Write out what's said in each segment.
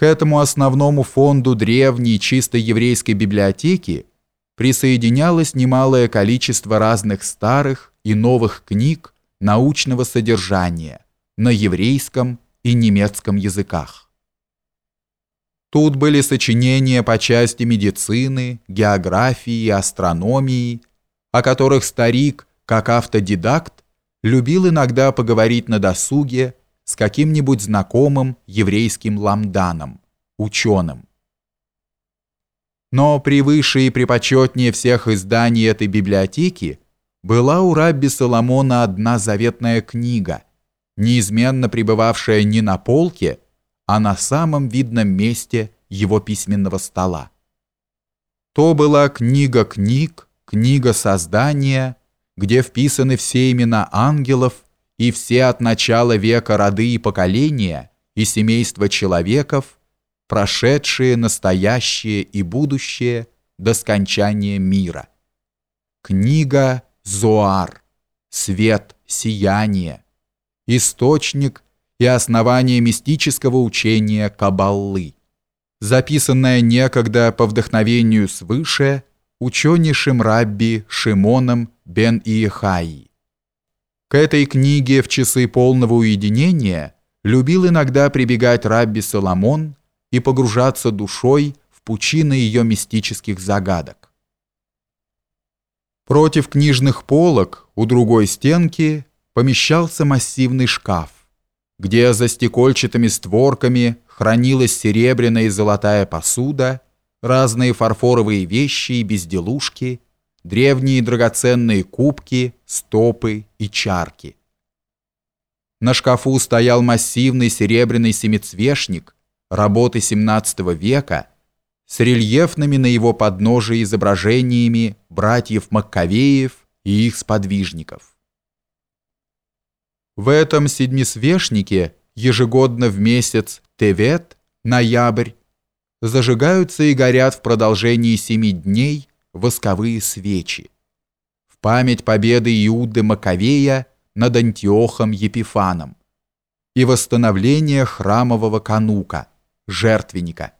К этому основному фонду древней чисто еврейской библиотеки присоединялось немалое количество разных старых и новых книг научного содержания на еврейском и немецком языках. Тут были сочинения по части медицины, географии и астрономии, о которых старик, как автодидакт, любил иногда поговорить на досуге с каким-нибудь знакомым еврейским ламданом, ученым. Но превыше и препочетнее всех изданий этой библиотеки была у Рабби Соломона одна заветная книга, неизменно пребывавшая не на полке, а на самом видном месте его письменного стола. То была книга книг, книга создания, где вписаны все имена ангелов и все от начала века роды и поколения и семейства человеков, прошедшие, настоящее и будущее до скончания мира. Книга Зоар, свет, сияние, источник и основание мистического учения Кабаллы, записанная некогда по вдохновению свыше ученейшим рабби Шимоном бен Иехаи. К этой книге в часы полного уединения любил иногда прибегать Рабби Соломон и погружаться душой в пучины ее мистических загадок. Против книжных полок у другой стенки помещался массивный шкаф, где за стекольчатыми створками хранилась серебряная и золотая посуда, разные фарфоровые вещи и безделушки – древние драгоценные кубки, стопы и чарки. На шкафу стоял массивный серебряный семицвешник работы XVII века с рельефными на его подножии изображениями братьев Маккавеев и их сподвижников. В этом седмисвешнике ежегодно в месяц Тевет, ноябрь, зажигаются и горят в продолжении семи дней восковые свечи в память победы Иуды Маковея над Антиохом Епифаном и восстановления храмового канука, жертвенника.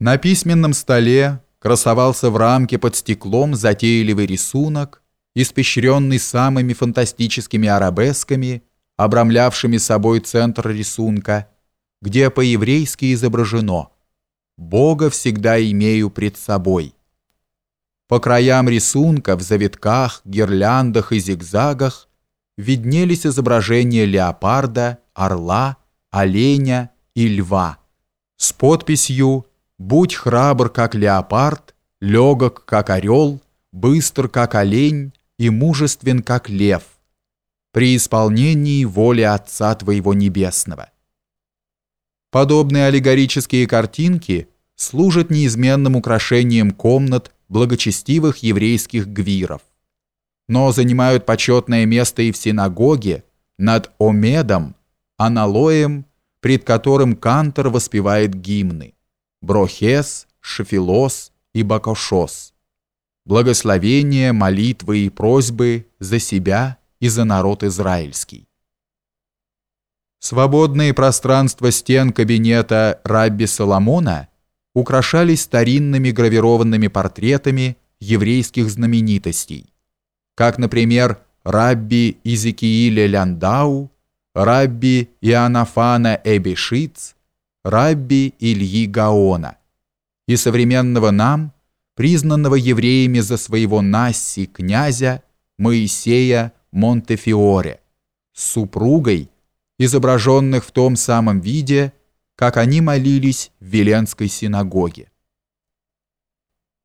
На письменном столе красовался в рамке под стеклом затейливый рисунок, испещренный самыми фантастическими арабесками, обрамлявшими собой центр рисунка, где по-еврейски изображено «Бога всегда имею пред собой». По краям рисунка в завитках, гирляндах и зигзагах виднелись изображения леопарда, орла, оленя и льва с подписью «Будь храбр, как леопард, легок, как орел, быстр, как олень и мужествен, как лев, при исполнении воли Отца Твоего Небесного». Подобные аллегорические картинки служат неизменным украшением комнат благочестивых еврейских гвиров, но занимают почетное место и в синагоге над Омедом, аналоем, пред которым Кантор воспевает гимны Брохес, Шефилос и Бакошос, благословения, молитвы и просьбы за себя и за народ израильский. Свободные пространства стен кабинета Рабби Соломона – украшались старинными гравированными портретами еврейских знаменитостей, как, например, Рабби Изекииля Ляндау, Рабби Иоаннафана Эбишиц, Рабби Ильи Гаона и современного нам, признанного евреями за своего Насси князя Моисея Монтефиоре, с супругой, изображенных в том самом виде, как они молились в Веленской синагоге.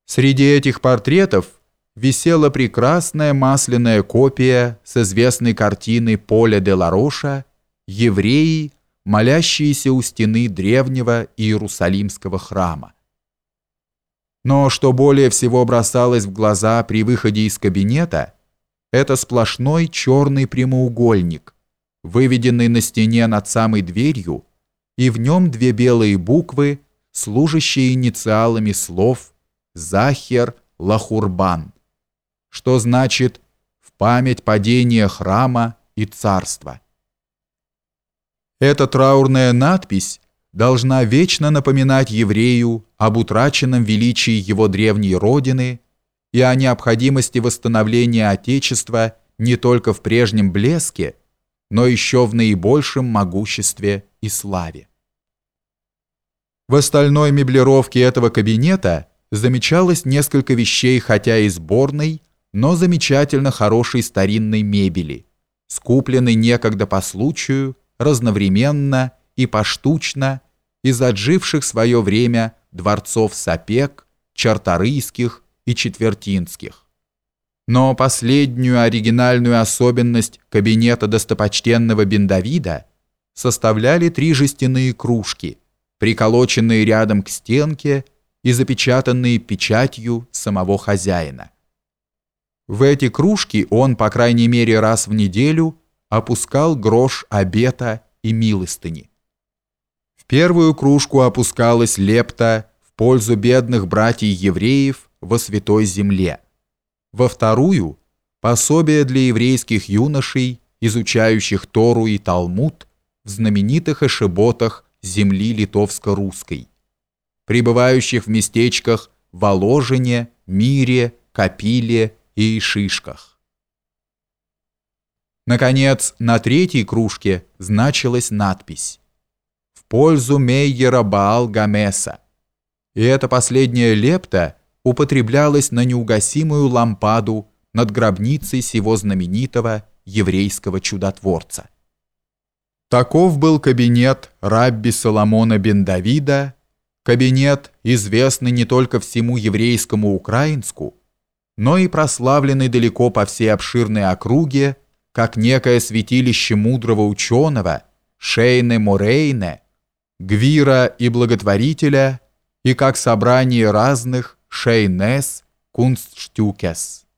Среди этих портретов висела прекрасная масляная копия с известной картины Поля де Лароша «Евреи, молящиеся у стены древнего Иерусалимского храма». Но что более всего бросалось в глаза при выходе из кабинета, это сплошной черный прямоугольник, выведенный на стене над самой дверью, и в нем две белые буквы, служащие инициалами слов «Захер Лахурбан», что значит «в память падения храма и царства». Эта траурная надпись должна вечно напоминать еврею об утраченном величии его древней родины и о необходимости восстановления Отечества не только в прежнем блеске, но еще в наибольшем могуществе и славе. В остальной меблировке этого кабинета замечалось несколько вещей, хотя и сборной, но замечательно хорошей старинной мебели, скупленной некогда по случаю, разновременно и поштучно из отживших свое время дворцов Сапек, Чарторийских и Четвертинских. Но последнюю оригинальную особенность кабинета достопочтенного Бендавида составляли три жестяные кружки, приколоченные рядом к стенке и запечатанные печатью самого хозяина. В эти кружки он, по крайней мере раз в неделю, опускал грош обета и милостыни. В первую кружку опускалась лепта в пользу бедных братьев-евреев во Святой Земле – во вторую – пособие для еврейских юношей, изучающих Тору и Талмуд в знаменитых эшеботах земли литовско-русской, пребывающих в местечках Воложине, Мире, Капиле и Шишках. Наконец, на третьей кружке значилась надпись «В пользу Мейера Баал Гамеса». И эта последняя лепта – употреблялось на неугасимую лампаду над гробницей сего знаменитого еврейского чудотворца. Таков был кабинет рабби Соломона бен Давида, кабинет, известный не только всему еврейскому украинску, но и прославленный далеко по всей обширной округе, как некое святилище мудрого ученого Шейне Морейне, Гвира и благотворителя, и как собрание разных šaines kunstštiukes.